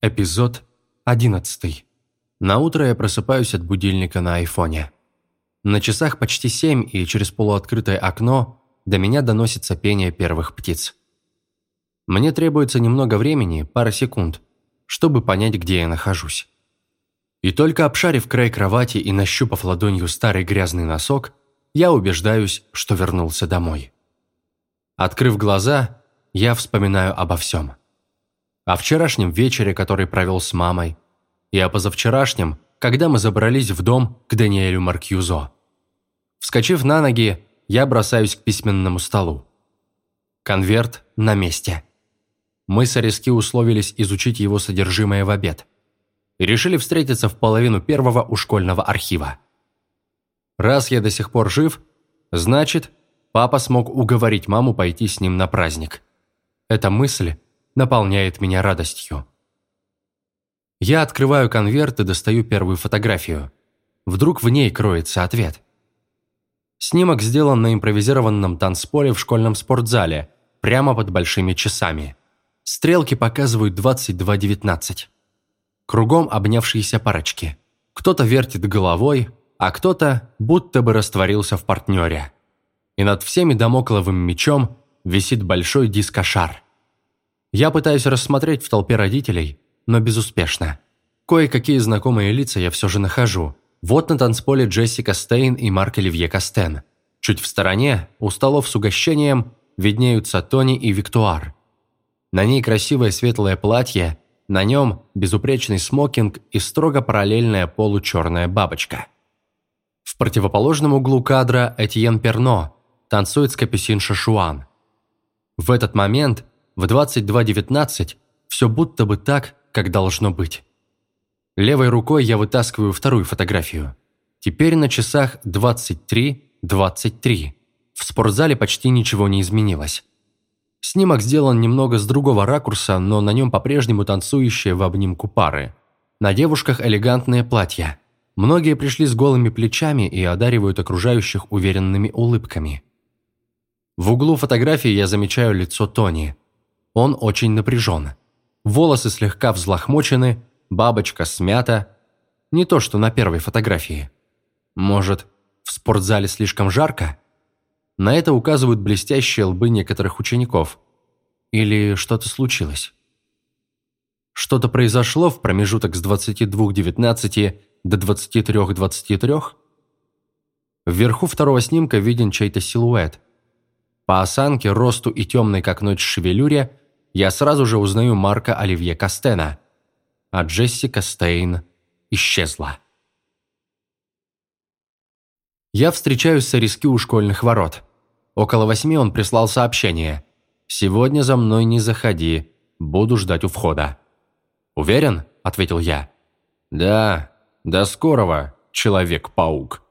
Эпизод 11. На утро я просыпаюсь от будильника на айфоне. На часах почти семь, и через полуоткрытое окно до меня доносится пение первых птиц. Мне требуется немного времени, пара секунд, чтобы понять, где я нахожусь. И только обшарив край кровати и нащупав ладонью старый грязный носок, я убеждаюсь, что вернулся домой. Открыв глаза, я вспоминаю обо всем о вчерашнем вечере, который провел с мамой, и о позавчерашнем, когда мы забрались в дом к Даниэлю Маркьюзо. Вскочив на ноги, я бросаюсь к письменному столу. Конверт на месте. Мы с Ариски условились изучить его содержимое в обед. И решили встретиться в половину первого у школьного архива. Раз я до сих пор жив, значит, папа смог уговорить маму пойти с ним на праздник. Эта мысль наполняет меня радостью. Я открываю конверт и достаю первую фотографию. Вдруг в ней кроется ответ. Снимок сделан на импровизированном танцполе в школьном спортзале, прямо под большими часами. Стрелки показывают 22.19. Кругом обнявшиеся парочки. Кто-то вертит головой, а кто-то будто бы растворился в партнере. И над всеми домокловым мечом висит большой дискошар – я пытаюсь рассмотреть в толпе родителей, но безуспешно. Кое-какие знакомые лица я все же нахожу. Вот на танцполе Джессика Стейн и Марк Оливье Кастен. Чуть в стороне, у столов с угощением, виднеются Тони и Виктуар. На ней красивое светлое платье, на нем безупречный смокинг и строго параллельная получерная бабочка. В противоположном углу кадра Этьен Перно танцует с Капюсин Шашуан. В этот момент в 22.19 все будто бы так, как должно быть. Левой рукой я вытаскиваю вторую фотографию. Теперь на часах 23.23. В спортзале почти ничего не изменилось. Снимок сделан немного с другого ракурса, но на нем по-прежнему танцующие в обнимку пары. На девушках элегантные платья. Многие пришли с голыми плечами и одаривают окружающих уверенными улыбками. В углу фотографии я замечаю лицо Тони – он очень напряжен. Волосы слегка взлохмочены, бабочка смята. Не то, что на первой фотографии. Может, в спортзале слишком жарко? На это указывают блестящие лбы некоторых учеников. Или что-то случилось? Что-то произошло в промежуток с 22.19 до 23.23? Вверху второго снимка виден чей-то силуэт. По осанке, росту и темной как ночь шевелюре я сразу же узнаю Марка Оливье Кастена, а Джессика Стейн исчезла. Я встречаюсь с Ариски у школьных ворот. Около восьми он прислал сообщение. «Сегодня за мной не заходи, буду ждать у входа». «Уверен?» – ответил я. «Да, до скорого, Человек-паук».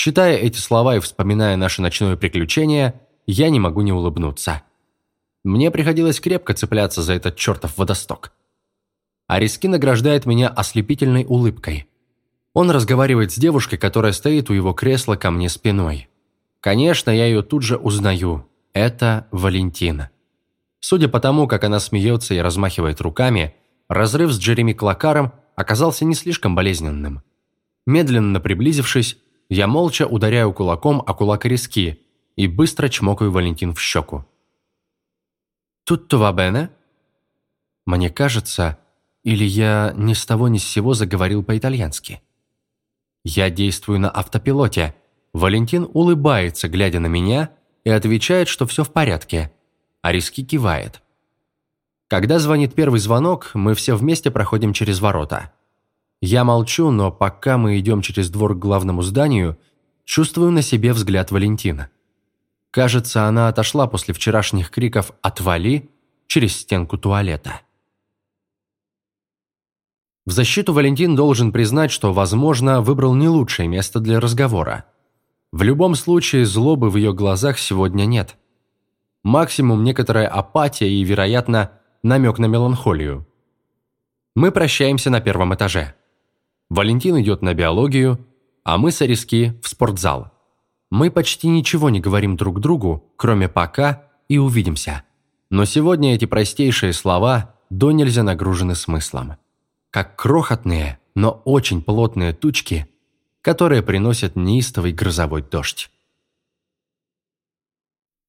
Читая эти слова и вспоминая наше ночное приключение, я не могу не улыбнуться. Мне приходилось крепко цепляться за этот чертов водосток. Ариски награждает меня ослепительной улыбкой. Он разговаривает с девушкой, которая стоит у его кресла ко мне спиной. Конечно, я ее тут же узнаю. Это Валентина. Судя по тому, как она смеется и размахивает руками, разрыв с Джереми Клакаром оказался не слишком болезненным. Медленно приблизившись, я молча ударяю кулаком о кулак Ариски и быстро чмокаю Валентин в щеку. «Тут-то вабене?» Мне кажется, или я ни с того ни с сего заговорил по-итальянски. Я действую на автопилоте. Валентин улыбается, глядя на меня, и отвечает, что все в порядке. А риски кивает. Когда звонит первый звонок, мы все вместе проходим через ворота. Я молчу, но пока мы идем через двор к главному зданию, чувствую на себе взгляд Валентина. Кажется, она отошла после вчерашних криков «Отвали!» через стенку туалета. В защиту Валентин должен признать, что, возможно, выбрал не лучшее место для разговора. В любом случае, злобы в ее глазах сегодня нет. Максимум некоторая апатия и, вероятно, намек на меланхолию. Мы прощаемся на первом этаже. Валентин идет на биологию, а мы с Ариски в спортзал. Мы почти ничего не говорим друг другу, кроме «пока» и «увидимся». Но сегодня эти простейшие слова до нельзя нагружены смыслом. Как крохотные, но очень плотные тучки, которые приносят неистовый грозовой дождь.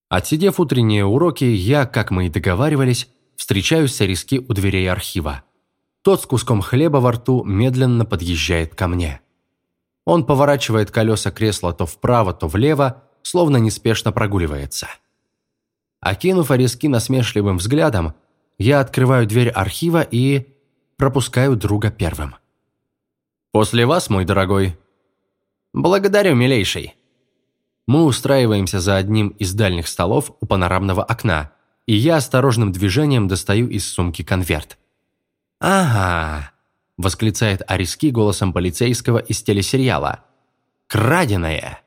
Отсидев утренние уроки, я, как мы и договаривались, встречаюсь с Ариски у дверей архива. Тот с куском хлеба во рту медленно подъезжает ко мне. Он поворачивает колеса кресла то вправо, то влево, словно неспешно прогуливается. Окинув Ариски насмешливым взглядом, я открываю дверь архива и пропускаю друга первым. «После вас, мой дорогой». «Благодарю, милейший». Мы устраиваемся за одним из дальних столов у панорамного окна, и я осторожным движением достаю из сумки конверт. «Ага», – восклицает Ариски голосом полицейского из телесериала. «Краденое!»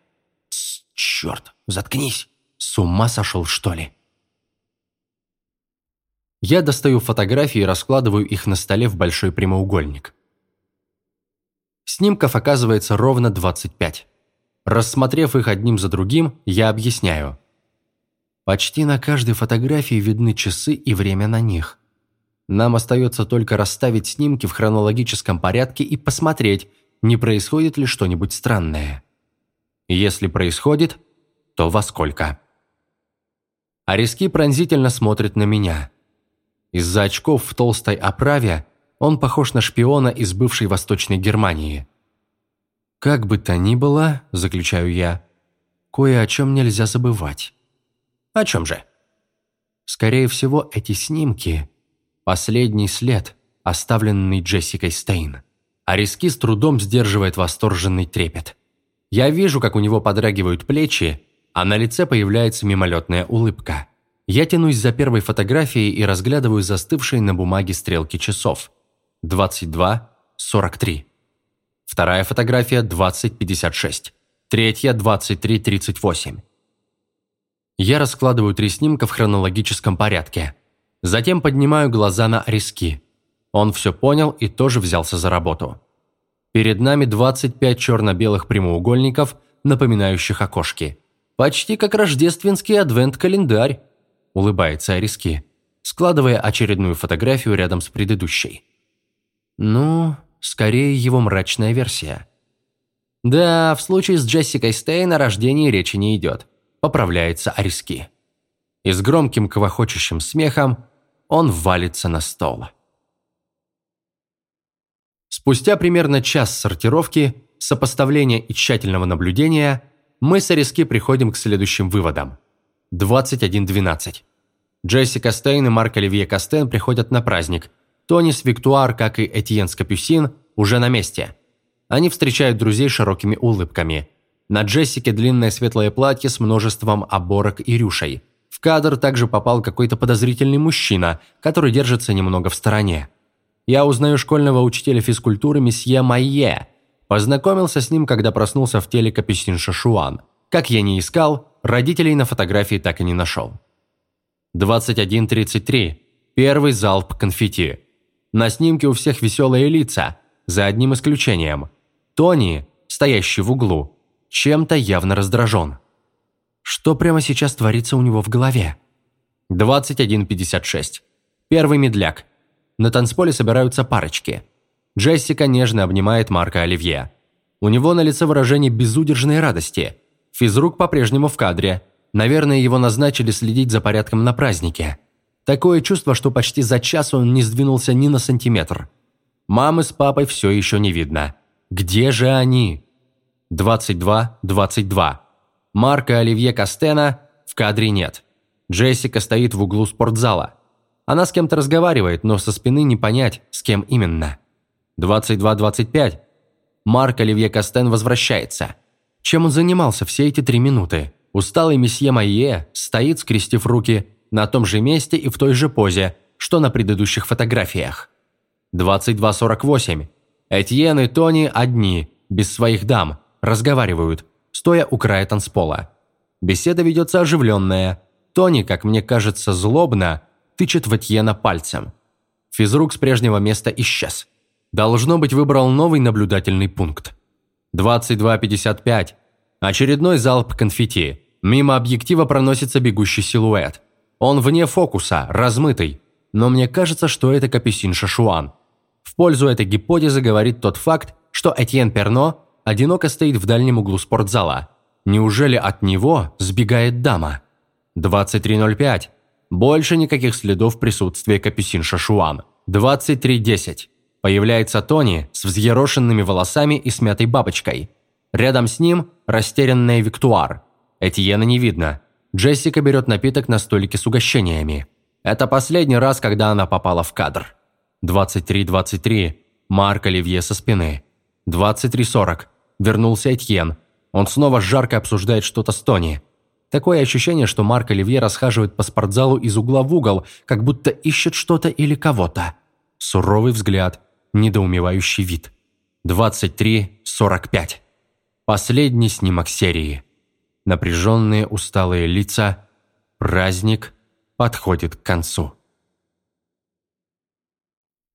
«Черт, заткнись! С ума сошел, что ли?» Я достаю фотографии и раскладываю их на столе в большой прямоугольник. Снимков оказывается ровно 25. Рассмотрев их одним за другим, я объясняю. Почти на каждой фотографии видны часы и время на них. Нам остается только расставить снимки в хронологическом порядке и посмотреть, не происходит ли что-нибудь странное. Если происходит, то во сколько. Ариски пронзительно смотрит на меня. Из-за очков в толстой оправе он похож на шпиона из бывшей Восточной Германии. «Как бы то ни было, – заключаю я, – кое о чем нельзя забывать». «О чем же?» «Скорее всего, эти снимки – последний след, оставленный Джессикой Стейн». Ариски с трудом сдерживает восторженный трепет. Я вижу, как у него подрагивают плечи, а на лице появляется мимолетная улыбка. Я тянусь за первой фотографией и разглядываю застывшие на бумаге стрелки часов. 22.43. Вторая фотография 20.56. Третья 23.38. Я раскладываю три снимка в хронологическом порядке. Затем поднимаю глаза на Риски. Он все понял и тоже взялся за работу. Перед нами 25 черно-белых прямоугольников, напоминающих окошки. Почти как рождественский адвент-календарь улыбается Ариски, складывая очередную фотографию рядом с предыдущей. Ну, скорее его мрачная версия. Да, в случае с Джессикой Стейн о рождении речи не идет. Поправляется Ариски. И с громким квохочущим смехом он валится на стол. Спустя примерно час сортировки, сопоставления и тщательного наблюдения, мы с Ариски приходим к следующим выводам. 21.12. Джессика Стейн и Марк Оливье Кастен приходят на праздник. Тонис Виктуар, как и Этьен Скапюсин, уже на месте. Они встречают друзей широкими улыбками. На Джессике длинное светлое платье с множеством оборок и рюшей. Кадр также попал какой-то подозрительный мужчина, который держится немного в стороне. Я узнаю школьного учителя физкультуры месье Майе. Познакомился с ним, когда проснулся в теле Капюсин Шашуан. Как я не искал, Родителей на фотографии так и не нашел. 21.33. Первый залп конфетти. На снимке у всех веселые лица, за одним исключением. Тони, стоящий в углу, чем-то явно раздражен. Что прямо сейчас творится у него в голове? 21.56. Первый медляк. На танцполе собираются парочки. Джессика нежно обнимает Марка Оливье. У него на лице выражение безудержной радости – Физрук по-прежнему в кадре. Наверное, его назначили следить за порядком на празднике. Такое чувство, что почти за час он не сдвинулся ни на сантиметр. Мамы с папой все еще не видно. Где же они? 22-22. Марка Оливье Кастена в кадре нет. Джессика стоит в углу спортзала. Она с кем-то разговаривает, но со спины не понять, с кем именно. 22-25. Марк Оливье Кастен возвращается. Чем он занимался все эти три минуты? Усталый месье Майе стоит, скрестив руки, на том же месте и в той же позе, что на предыдущих фотографиях. 22.48. Этьен и Тони одни, без своих дам, разговаривают, стоя у края танцпола. Беседа ведется оживленная. Тони, как мне кажется, злобно, тычет в Этьена пальцем. Физрук с прежнего места исчез. Должно быть, выбрал новый наблюдательный пункт. 22.55. Очередной залп конфетти. Мимо объектива проносится бегущий силуэт. Он вне фокуса, размытый. но мне кажется, что это Капюсин Шашуан. В пользу этой гипотезы говорит тот факт, что Этьен Перно одиноко стоит в дальнем углу спортзала. Неужели от него сбегает дама? 23.05. Больше никаких следов присутствия Капюсин Шашуан. 23.10. Появляется Тони с взъерошенными волосами и смятой бабочкой. Рядом с ним растерянная Виктуар. Этьена не видно. Джессика берет напиток на столике с угощениями. Это последний раз, когда она попала в кадр. 23.23. Марк Оливье со спины. 23.40. Вернулся Этьен. Он снова жарко обсуждает что-то с Тони. Такое ощущение, что Марк Оливье расхаживает по спортзалу из угла в угол, как будто ищет что-то или кого-то. Суровый взгляд, недоумевающий вид. 23.45. Последний снимок серии. Напряженные усталые лица. Праздник подходит к концу.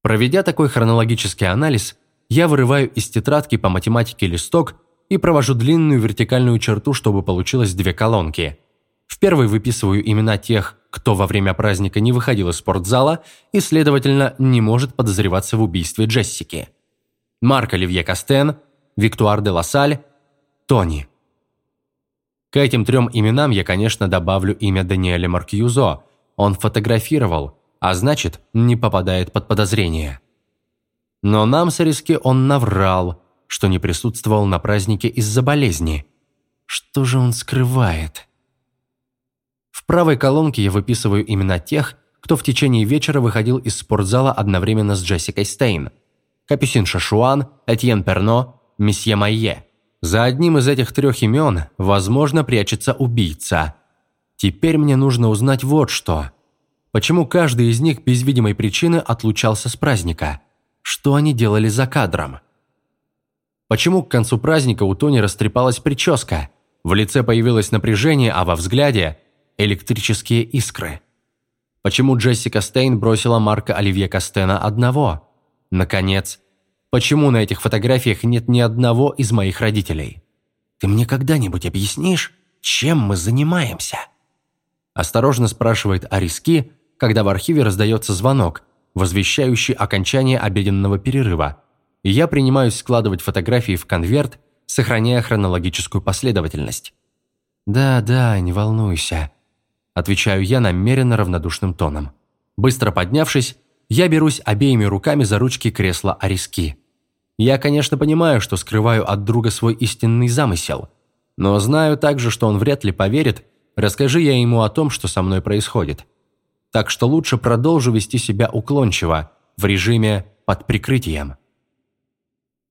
Проведя такой хронологический анализ, я вырываю из тетрадки по математике листок и провожу длинную вертикальную черту, чтобы получилось две колонки. В первой выписываю имена тех, кто во время праздника не выходил из спортзала и, следовательно, не может подозреваться в убийстве Джессики. Марк Оливье Кастен, Виктуар де Лассаль, Тони. К этим трем именам я, конечно, добавлю имя Даниэля Маркьюзо. Он фотографировал, а значит, не попадает под подозрение. Но нам с Риски он наврал, что не присутствовал на празднике из-за болезни. Что же он скрывает? В правой колонке я выписываю имена тех, кто в течение вечера выходил из спортзала одновременно с Джессикой Стейн. Капюсин Шашуан, Этьен Перно, месье Майе. За одним из этих трех имен, возможно, прячется убийца. Теперь мне нужно узнать вот что. Почему каждый из них без видимой причины отлучался с праздника? Что они делали за кадром? Почему к концу праздника у Тони растрепалась прическа? В лице появилось напряжение, а во взгляде – электрические искры. Почему Джессика Стейн бросила Марка Оливье Кастена одного? Наконец, почему на этих фотографиях нет ни одного из моих родителей? Ты мне когда-нибудь объяснишь, чем мы занимаемся?» Осторожно спрашивает Ариски, когда в архиве раздается звонок, возвещающий окончание обеденного перерыва – и я принимаюсь складывать фотографии в конверт, сохраняя хронологическую последовательность. «Да, да, не волнуйся», – отвечаю я намеренно равнодушным тоном. Быстро поднявшись, я берусь обеими руками за ручки кресла Ариски. Я, конечно, понимаю, что скрываю от друга свой истинный замысел, но знаю также, что он вряд ли поверит, расскажи я ему о том, что со мной происходит. Так что лучше продолжу вести себя уклончиво, в режиме «под прикрытием».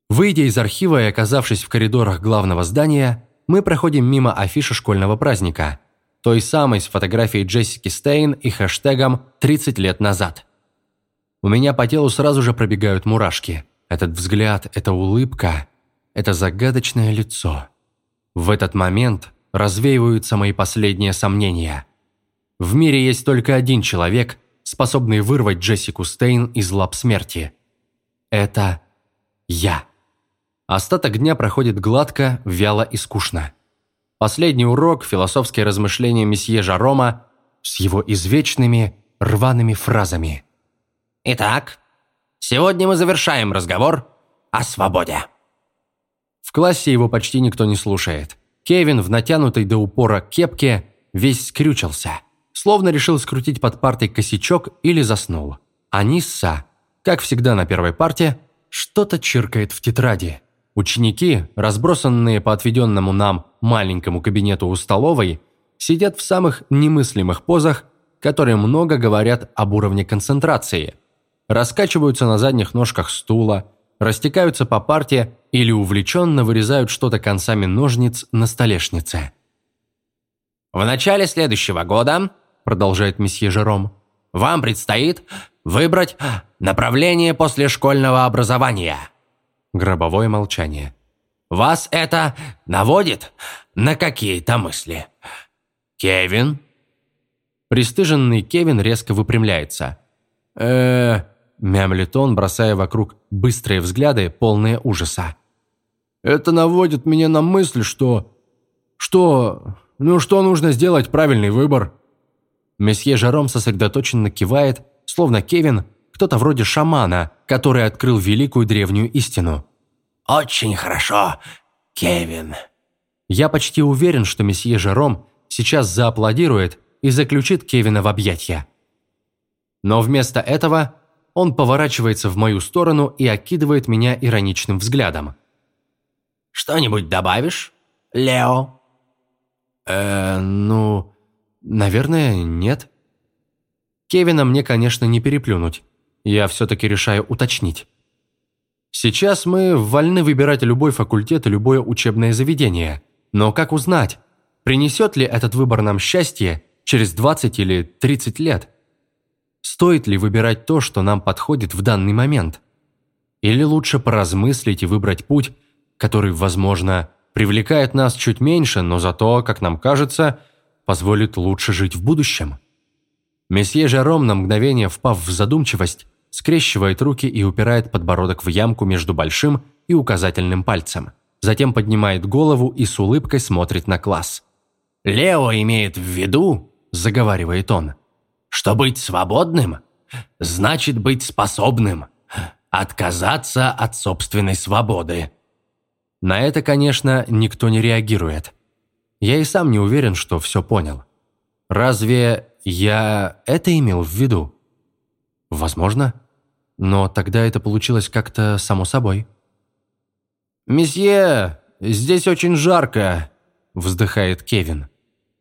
Выйдя из архива и оказавшись в коридорах главного здания, мы проходим мимо афиши школьного праздника, той самой с фотографией Джессики Стейн и хэштегом «30 лет назад». У меня по телу сразу же пробегают мурашки. Этот взгляд, эта улыбка, это загадочное лицо. В этот момент развеиваются мои последние сомнения. В мире есть только один человек, способный вырвать Джессику Стейн из лап смерти. Это я. Остаток дня проходит гладко, вяло и скучно. Последний урок – философские размышления месье Жарома с его извечными рваными фразами. «Итак, сегодня мы завершаем разговор о свободе». В классе его почти никто не слушает. Кевин в натянутой до упора кепке весь скрючился, словно решил скрутить под партой косячок или заснул. А Нисса, как всегда на первой парте, что-то чиркает в тетради – Ученики, разбросанные по отведенному нам маленькому кабинету у столовой, сидят в самых немыслимых позах, которые много говорят об уровне концентрации. Раскачиваются на задних ножках стула, растекаются по парте или увлеченно вырезают что-то концами ножниц на столешнице. «В начале следующего года», – продолжает месье Жером, – «вам предстоит выбрать направление после школьного образования». Гробовое молчание. «Вас это наводит на какие-то мысли?» «Кевин?» Престыженный Кевин резко выпрямляется. э мямлит он, бросая вокруг быстрые взгляды, полные ужаса. «Это наводит меня на мысль, что... что... ну что нужно сделать правильный выбор?» Месье Жаром сосредоточенно кивает, словно Кевин – кто-то вроде шамана, который открыл великую древнюю истину. «Очень хорошо, Кевин». Я почти уверен, что месье Жером сейчас зааплодирует и заключит Кевина в объятья. Но вместо этого он поворачивается в мою сторону и окидывает меня ироничным взглядом. «Что-нибудь добавишь, Лео?» «Э, ну, наверное, нет». Кевина мне, конечно, не переплюнуть. Я все-таки решаю уточнить. Сейчас мы вольны выбирать любой факультет и любое учебное заведение. Но как узнать, принесет ли этот выбор нам счастье через 20 или 30 лет? Стоит ли выбирать то, что нам подходит в данный момент? Или лучше поразмыслить и выбрать путь, который, возможно, привлекает нас чуть меньше, но зато, как нам кажется, позволит лучше жить в будущем? Месье Жером, на мгновение впав в задумчивость, скрещивает руки и упирает подбородок в ямку между большим и указательным пальцем. Затем поднимает голову и с улыбкой смотрит на класс. «Лео имеет в виду, — заговаривает он, — что быть свободным значит быть способным, отказаться от собственной свободы». На это, конечно, никто не реагирует. Я и сам не уверен, что все понял. Разве я это имел в виду? Возможно. Но тогда это получилось как-то само собой. «Месье, здесь очень жарко», – вздыхает Кевин.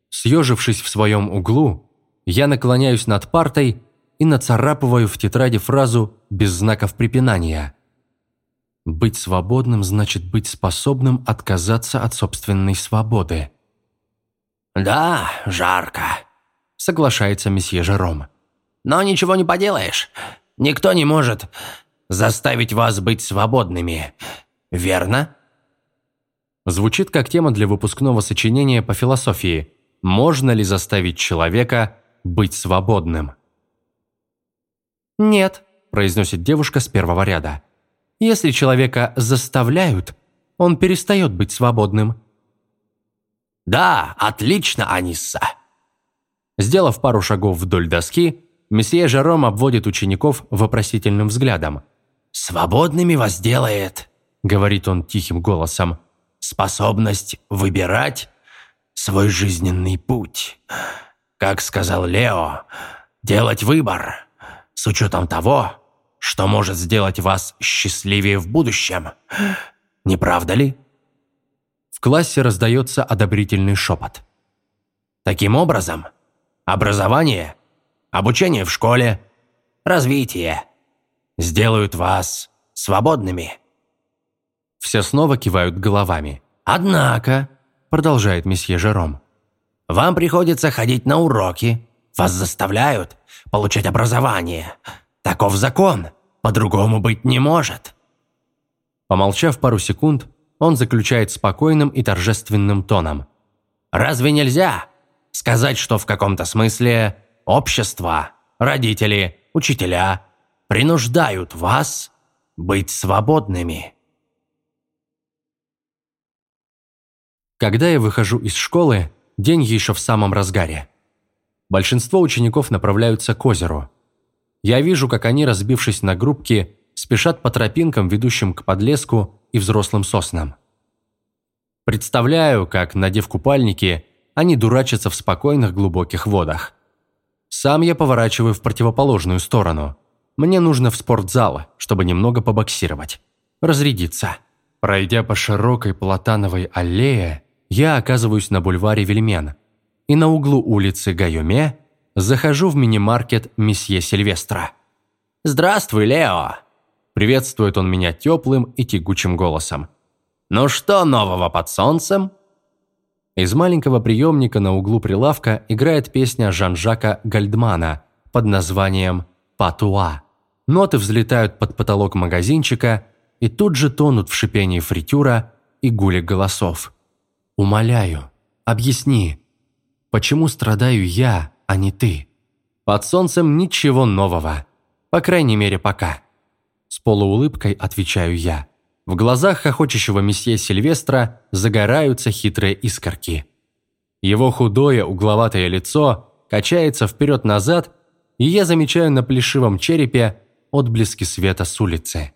Съежившись в своем углу, я наклоняюсь над партой и нацарапываю в тетради фразу без знаков препинания. «Быть свободным значит быть способным отказаться от собственной свободы». «Да, жарко», – соглашается месье Жером. «Но ничего не поделаешь. Никто не может заставить вас быть свободными, верно?» Звучит как тема для выпускного сочинения по философии «Можно ли заставить человека быть свободным?» «Нет», – произносит девушка с первого ряда. «Если человека заставляют, он перестает быть свободным». «Да, отлично, Анисса!» Сделав пару шагов вдоль доски, Месье Жером обводит учеников вопросительным взглядом. «Свободными вас делает», — говорит он тихим голосом, «способность выбирать свой жизненный путь. Как сказал Лео, делать выбор с учетом того, что может сделать вас счастливее в будущем. Не правда ли?» Классе раздается одобрительный шепот. «Таким образом, образование — обучение в школе, развитие сделают вас свободными». Все снова кивают головами. «Однако», — продолжает месье Жером, «вам приходится ходить на уроки, вас заставляют получать образование. Таков закон, по-другому быть не может». Помолчав пару секунд, он заключает спокойным и торжественным тоном. «Разве нельзя сказать, что в каком-то смысле Общество, родители, учителя принуждают вас быть свободными. Когда я выхожу из школы, день еще в самом разгаре. Большинство учеников направляются к озеру. Я вижу, как они, разбившись на группки, спешат по тропинкам, ведущим к подлеску и взрослым соснам. Представляю, как, надев купальники, они дурачатся в спокойных глубоких водах. Сам я поворачиваю в противоположную сторону. Мне нужно в спортзал, чтобы немного побоксировать. Разрядиться. Пройдя по широкой платановой аллее, я оказываюсь на бульваре Вельмен. И на углу улицы Гайоме захожу в мини-маркет месье Сильвестра. «Здравствуй, Лео!» Приветствует он меня теплым и тягучим голосом. «Ну что нового под солнцем?» Из маленького приемника на углу прилавка играет песня Жан-Жака Гальдмана под названием «Патуа». Ноты взлетают под потолок магазинчика и тут же тонут в шипении фритюра и гуле голосов. «Умоляю, объясни, почему страдаю я, а не ты? Под солнцем ничего нового, по крайней мере пока». С полуулыбкой отвечаю я. В глазах хохочущего месье Сильвестра загораются хитрые искорки. Его худое, угловатое лицо качается вперед-назад, и я замечаю на плешивом черепе отблески света с улицы.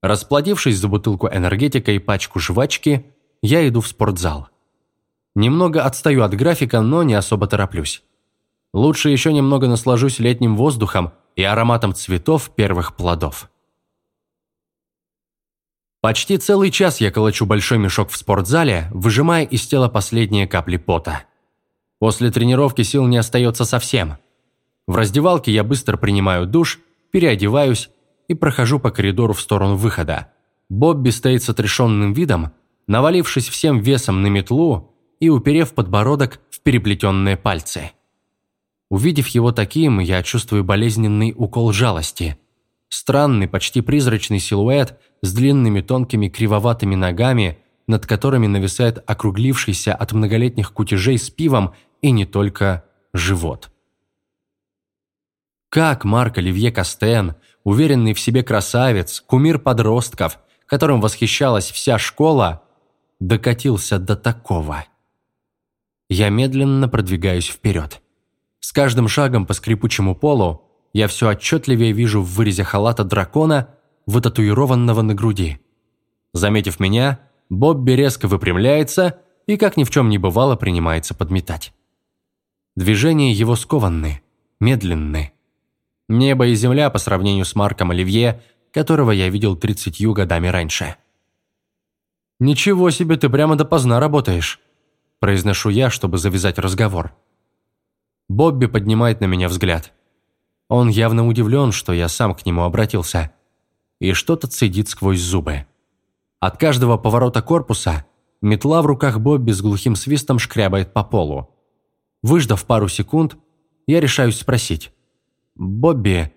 Расплодившись за бутылку энергетика и пачку жвачки, я иду в спортзал. Немного отстаю от графика, но не особо тороплюсь. Лучше еще немного наслажусь летним воздухом и ароматом цветов первых плодов. Почти целый час я колочу большой мешок в спортзале, выжимая из тела последние капли пота. После тренировки сил не остается совсем. В раздевалке я быстро принимаю душ, переодеваюсь и прохожу по коридору в сторону выхода. Бобби стоит с отрешенным видом, навалившись всем весом на метлу и уперев подбородок в переплетенные пальцы. Увидев его таким, я чувствую болезненный укол жалости. Странный, почти призрачный силуэт с длинными тонкими кривоватыми ногами, над которыми нависает округлившийся от многолетних кутежей с пивом и не только живот. Как Марк Оливье Кастен, уверенный в себе красавец, кумир подростков, которым восхищалась вся школа, докатился до такого. Я медленно продвигаюсь вперед. С каждым шагом по скрипучему полу я все отчетливее вижу в вырезе халата дракона, вытатуированного на груди. Заметив меня, Бобби резко выпрямляется и, как ни в чем не бывало, принимается подметать. Движения его скованны, медленны. Небо и земля по сравнению с Марком Оливье, которого я видел тридцатью годами раньше. «Ничего себе, ты прямо допоздна работаешь», – произношу я, чтобы завязать разговор. Бобби поднимает на меня взгляд. Он явно удивлен, что я сам к нему обратился. И что-то цедит сквозь зубы. От каждого поворота корпуса метла в руках Бобби с глухим свистом шкрябает по полу. Выждав пару секунд, я решаюсь спросить. «Бобби,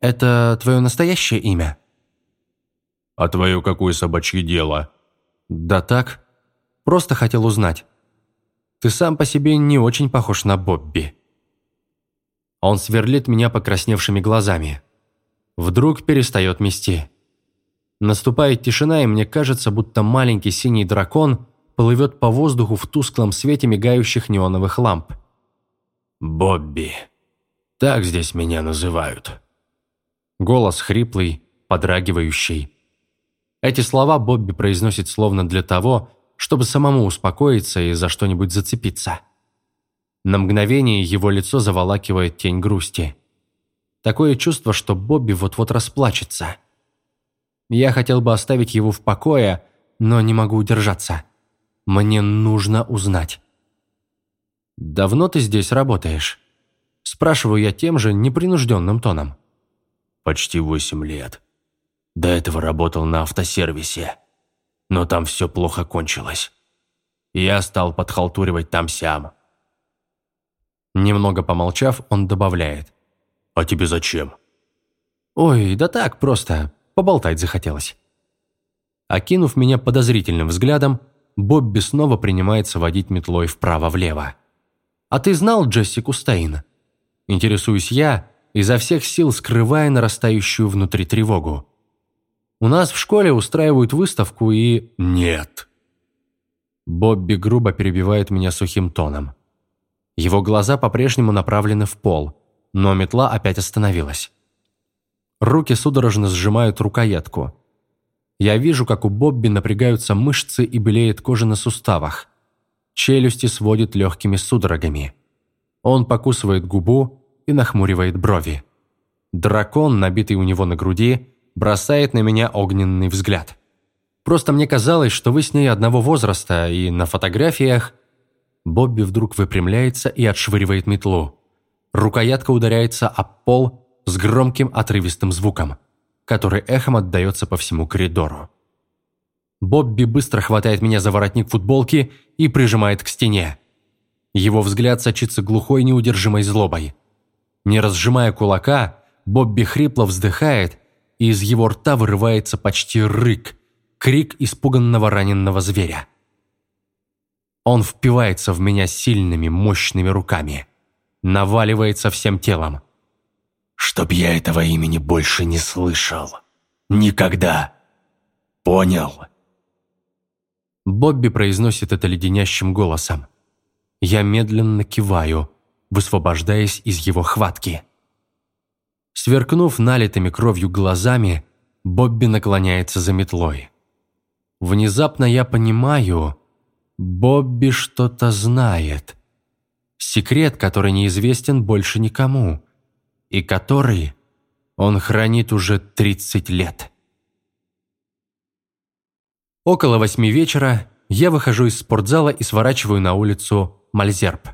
это твое настоящее имя?» «А твое какое собачье дело?» «Да так. Просто хотел узнать. Ты сам по себе не очень похож на Бобби». Он сверлит меня покрасневшими глазами. Вдруг перестает мести. Наступает тишина, и мне кажется, будто маленький синий дракон плывет по воздуху в тусклом свете мигающих неоновых ламп. «Бобби. Так здесь меня называют». Голос хриплый, подрагивающий. Эти слова Бобби произносит словно для того, чтобы самому успокоиться и за что-нибудь зацепиться. На мгновение его лицо заволакивает тень грусти. Такое чувство, что Бобби вот-вот расплачется. Я хотел бы оставить его в покое, но не могу удержаться. Мне нужно узнать. «Давно ты здесь работаешь?» Спрашиваю я тем же непринужденным тоном. «Почти восемь лет. До этого работал на автосервисе. Но там все плохо кончилось. Я стал подхалтуривать там-сям. Немного помолчав, он добавляет. «А тебе зачем?» «Ой, да так, просто поболтать захотелось». Окинув меня подозрительным взглядом, Бобби снова принимается водить метлой вправо-влево. «А ты знал Джессику Стейн?» Интересуюсь я, изо всех сил скрывая нарастающую внутри тревогу. «У нас в школе устраивают выставку и...» «Нет». Бобби грубо перебивает меня сухим тоном. Его глаза по-прежнему направлены в пол, но метла опять остановилась. Руки судорожно сжимают рукоятку. Я вижу, как у Бобби напрягаются мышцы и белеет кожа на суставах. Челюсти сводит легкими судорогами. Он покусывает губу и нахмуривает брови. Дракон, набитый у него на груди, бросает на меня огненный взгляд. Просто мне казалось, что вы с ней одного возраста, и на фотографиях Бобби вдруг выпрямляется и отшвыривает метлу. Рукоятка ударяется об пол с громким отрывистым звуком, который эхом отдается по всему коридору. Бобби быстро хватает меня за воротник футболки и прижимает к стене. Его взгляд сочится глухой неудержимой злобой. Не разжимая кулака, Бобби хрипло вздыхает, и из его рта вырывается почти рык, крик испуганного раненного зверя. Он впивается в меня сильными, мощными руками. Наваливается всем телом. «Чтоб я этого имени больше не слышал. Никогда. Понял?» Бобби произносит это леденящим голосом. Я медленно киваю, высвобождаясь из его хватки. Сверкнув налитыми кровью глазами, Бобби наклоняется за метлой. Внезапно я понимаю, Бобби что-то знает. Секрет, который неизвестен больше никому, и который он хранит уже 30 лет. Около восьми вечера я выхожу из спортзала и сворачиваю на улицу Мальзерб.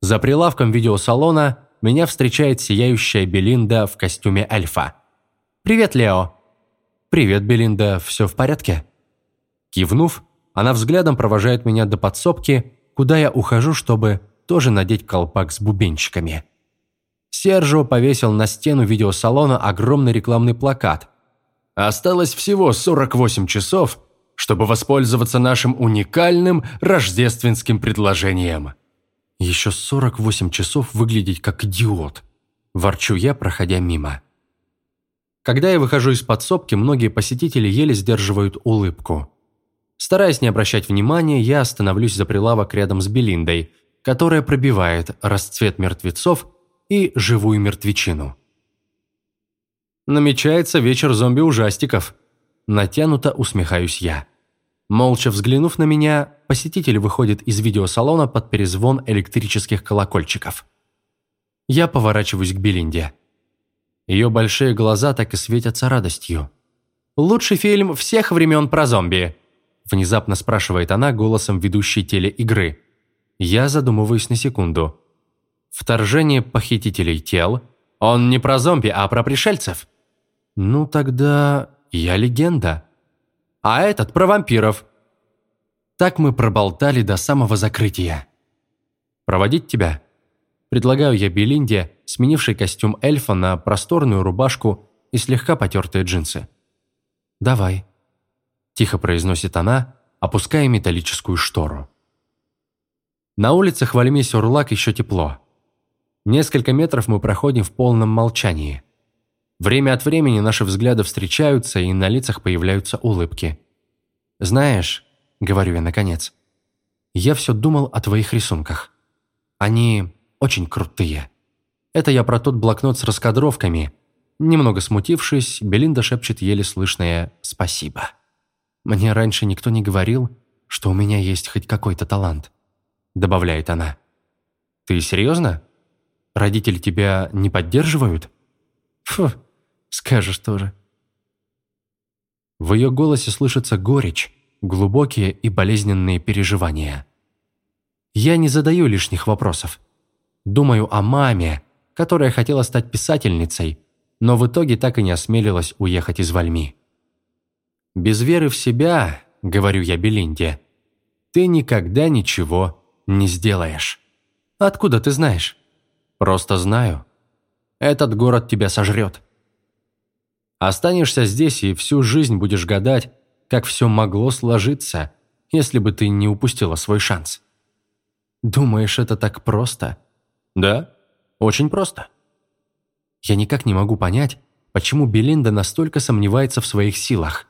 За прилавком видеосалона меня встречает сияющая Белинда в костюме эльфа. «Привет, Лео!» «Привет, Белинда, все в порядке?» Кивнув, она взглядом провожает меня до подсобки, куда я ухожу, чтобы тоже надеть колпак с бубенчиками. Сержио повесил на стену видеосалона огромный рекламный плакат. «Осталось всего 48 часов, чтобы воспользоваться нашим уникальным рождественским предложением». Еще 48 часов выглядеть как идиот. Ворчу я, проходя мимо. Когда я выхожу из подсобки, многие посетители еле сдерживают улыбку. Стараясь не обращать внимания, я остановлюсь за прилавок рядом с Белиндой, которая пробивает расцвет мертвецов и живую мертвечину. Намечается вечер зомби-ужастиков. Натянуто усмехаюсь я. Молча взглянув на меня, посетитель выходит из видеосалона под перезвон электрических колокольчиков. Я поворачиваюсь к Белинде. Ее большие глаза так и светятся радостью. «Лучший фильм всех времен про зомби», внезапно спрашивает она голосом ведущей телеигры. Я задумываюсь на секунду. Вторжение похитителей тел? Он не про зомби, а про пришельцев? Ну тогда я легенда а этот про вампиров. Так мы проболтали до самого закрытия. Проводить тебя? Предлагаю я Белинде, сменивший костюм эльфа на просторную рубашку и слегка потертые джинсы. «Давай», – тихо произносит она, опуская металлическую штору. На улицах Вальми-Сюрлак еще тепло. Несколько метров мы проходим в полном молчании – Время от времени наши взгляды встречаются, и на лицах появляются улыбки. «Знаешь», — говорю я наконец, — «я все думал о твоих рисунках. Они очень крутые. Это я про тот блокнот с раскадровками». Немного смутившись, Белинда шепчет еле слышное «спасибо». «Мне раньше никто не говорил, что у меня есть хоть какой-то талант», — добавляет она. «Ты серьезно? Родители тебя не поддерживают?» «Фу, Скажешь тоже. В ее голосе слышится горечь, глубокие и болезненные переживания. Я не задаю лишних вопросов. Думаю о маме, которая хотела стать писательницей, но в итоге так и не осмелилась уехать из Вальми. «Без веры в себя, — говорю я Белинде, — ты никогда ничего не сделаешь. Откуда ты знаешь? Просто знаю. Этот город тебя сожрет. Останешься здесь и всю жизнь будешь гадать, как все могло сложиться, если бы ты не упустила свой шанс. Думаешь, это так просто? Да, очень просто. Я никак не могу понять, почему Белинда настолько сомневается в своих силах.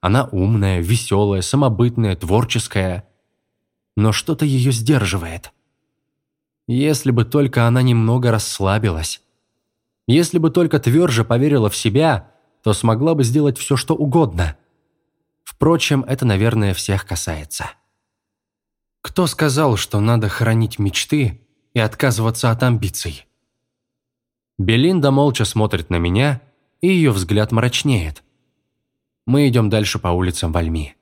Она умная, веселая, самобытная, творческая. Но что-то ее сдерживает. Если бы только она немного расслабилась. Если бы только тверже поверила в себя – то смогла бы сделать все, что угодно. Впрочем, это, наверное, всех касается. Кто сказал, что надо хранить мечты и отказываться от амбиций? Белинда молча смотрит на меня, и ее взгляд мрачнеет. Мы идем дальше по улицам Вальми.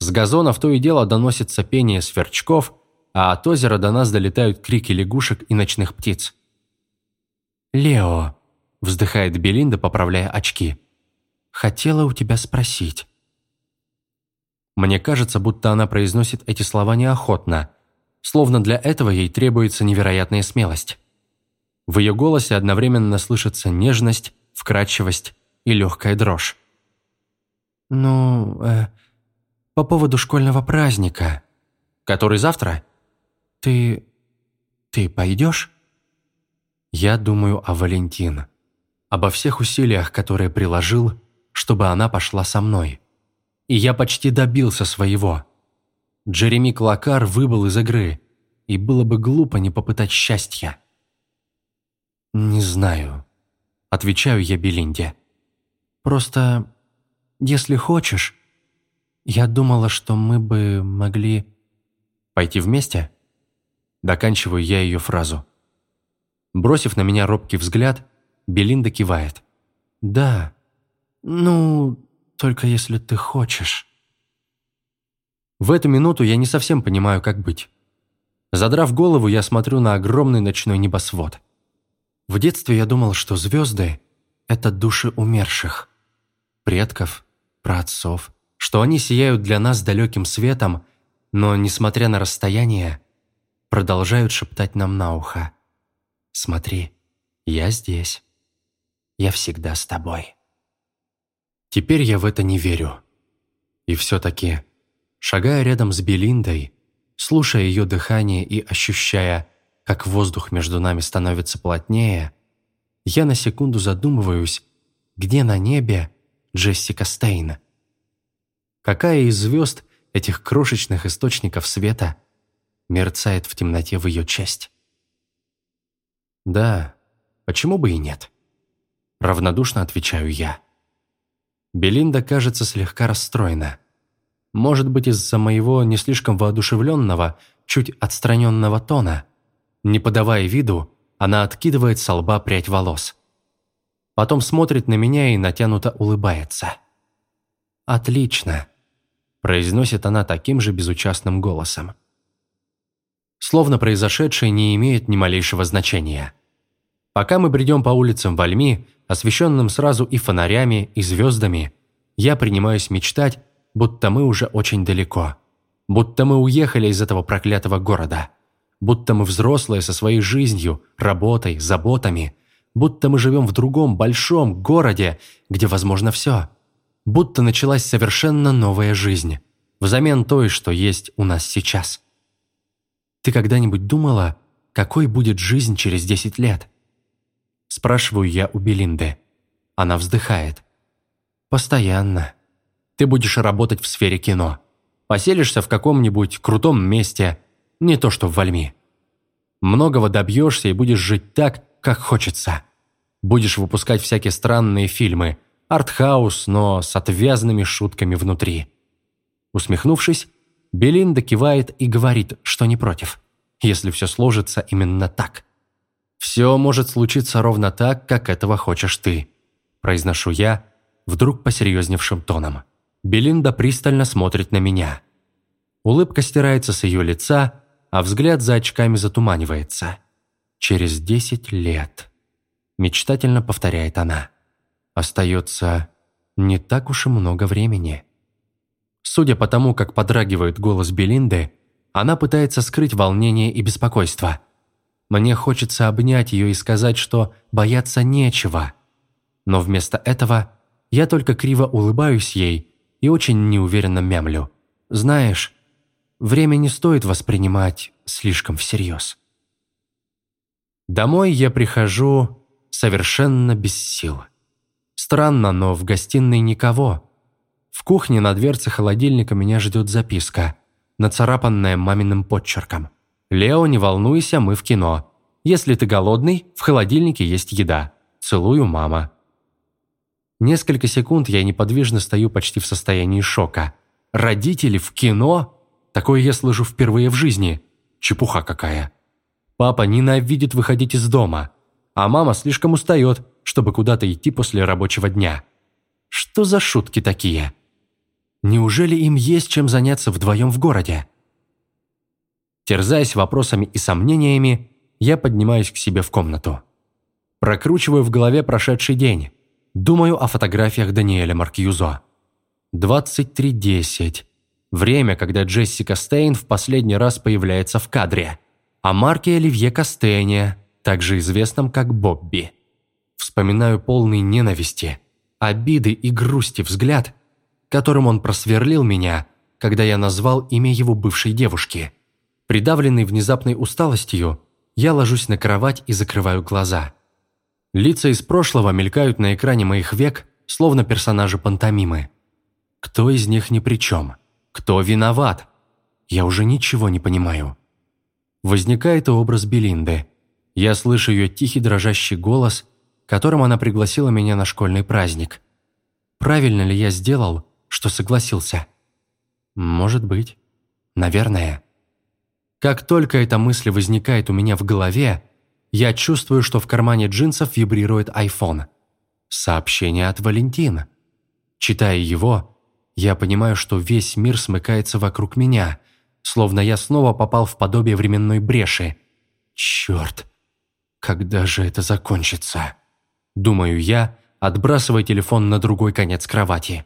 С газонов то и дело доносится пение сверчков, а от озера до нас долетают крики лягушек и ночных птиц. «Лео», Вздыхает Белинда, поправляя очки. «Хотела у тебя спросить». Мне кажется, будто она произносит эти слова неохотно, словно для этого ей требуется невероятная смелость. В ее голосе одновременно слышится нежность, вкрадчивость и легкая дрожь. «Ну, э, по поводу школьного праздника. Который завтра? Ты... ты пойдешь?» Я думаю о Валентине обо всех усилиях, которые приложил, чтобы она пошла со мной. И я почти добился своего. Джереми Клакар выбыл из игры, и было бы глупо не попытать счастья. Не знаю. Отвечаю я Белинде. Просто, если хочешь, я думала, что мы бы могли... Пойти вместе? Доканчиваю я ее фразу. Бросив на меня робкий взгляд, Белинда кивает. «Да, ну, только если ты хочешь». В эту минуту я не совсем понимаю, как быть. Задрав голову, я смотрю на огромный ночной небосвод. В детстве я думал, что звезды – это души умерших, предков, праотцов, что они сияют для нас далеким светом, но, несмотря на расстояние, продолжают шептать нам на ухо. «Смотри, я здесь. Я всегда с тобой». Теперь я в это не верю. И все-таки, шагая рядом с Белиндой, слушая ее дыхание и ощущая, как воздух между нами становится плотнее, я на секунду задумываюсь, где на небе Джессика Стейн. Какая из звезд этих крошечных источников света мерцает в темноте в ее честь? Да, почему бы и нет? Равнодушно отвечаю я. Белинда кажется слегка расстроена. Может быть, из-за моего не слишком воодушевленного, чуть отстраненного тона. Не подавая виду, она откидывает со лба прядь волос. Потом смотрит на меня и натянуто улыбается. «Отлично», – произносит она таким же безучастным голосом. Словно произошедшее не имеет ни малейшего значения. Пока мы бредем по улицам Вальми, освещенным сразу и фонарями, и звездами, я принимаюсь мечтать, будто мы уже очень далеко. Будто мы уехали из этого проклятого города. Будто мы взрослые со своей жизнью, работой, заботами. Будто мы живем в другом большом городе, где возможно все. Будто началась совершенно новая жизнь, взамен той, что есть у нас сейчас. Ты когда-нибудь думала, какой будет жизнь через 10 лет? Спрашиваю я у Белинды. Она вздыхает. Постоянно. Ты будешь работать в сфере кино. Поселишься в каком-нибудь крутом месте, не то что в Вальми. Многого добьешься и будешь жить так, как хочется. Будешь выпускать всякие странные фильмы, артхаус, но с отвязными шутками внутри. Усмехнувшись, Белинда кивает и говорит, что не против, если все сложится именно так. «Все может случиться ровно так, как этого хочешь ты», произношу я, вдруг посерьезневшим тоном. Белинда пристально смотрит на меня. Улыбка стирается с ее лица, а взгляд за очками затуманивается. «Через десять лет», – мечтательно повторяет она. «Остается не так уж и много времени». Судя по тому, как подрагивает голос Белинды, она пытается скрыть волнение и беспокойство. Мне хочется обнять ее и сказать, что бояться нечего. Но вместо этого я только криво улыбаюсь ей и очень неуверенно мямлю. Знаешь, время не стоит воспринимать слишком всерьез. Домой я прихожу совершенно без сил. Странно, но в гостиной никого. В кухне на дверце холодильника меня ждет записка, нацарапанная маминым подчерком. «Лео, не волнуйся, мы в кино. Если ты голодный, в холодильнике есть еда. Целую, мама». Несколько секунд я неподвижно стою почти в состоянии шока. «Родители в кино? Такое я слышу впервые в жизни. Чепуха какая. Папа ненавидит выходить из дома, а мама слишком устает, чтобы куда-то идти после рабочего дня. Что за шутки такие? Неужели им есть чем заняться вдвоем в городе?» Терзаясь вопросами и сомнениями, я поднимаюсь к себе в комнату. Прокручиваю в голове прошедший день Думаю о фотографиях Даниэля Маркьюзо. 23.10. Время, когда Джессика Стейн в последний раз появляется в кадре. О Марке Оливье Кастене, также известном как Бобби. Вспоминаю полный ненависти, обиды и грусти взгляд, которым он просверлил меня, когда я назвал имя его бывшей девушки. Придавленный внезапной усталостью, я ложусь на кровать и закрываю глаза – Лица из прошлого мелькают на экране моих век, словно персонажи пантомимы. Кто из них ни при чем? Кто виноват? Я уже ничего не понимаю. Возникает образ Белинды. Я слышу ее тихий дрожащий голос которым она пригласила меня на школьный праздник. Правильно ли я сделал, что согласился? Может быть. Наверное. Как только эта мысль возникает у меня в голове, я чувствую, что в кармане джинсов вибрирует iPhone. Сообщение от Валентина. Читая его, я понимаю, что весь мир смыкается вокруг меня, словно я снова попал в подобие временной бреши. Черт, когда же это закончится? Думаю я, отбрасывая телефон на другой конец кровати.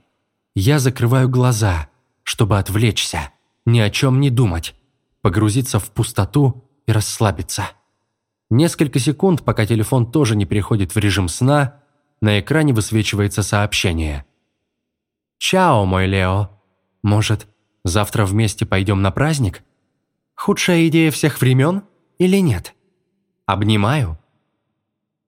Я закрываю глаза, чтобы отвлечься, ни о чем не думать, погрузиться в пустоту и расслабиться. Несколько секунд, пока телефон тоже не переходит в режим сна, на экране высвечивается сообщение. «Чао, мой Лео. Может, завтра вместе пойдем на праздник? Худшая идея всех времен или нет? Обнимаю.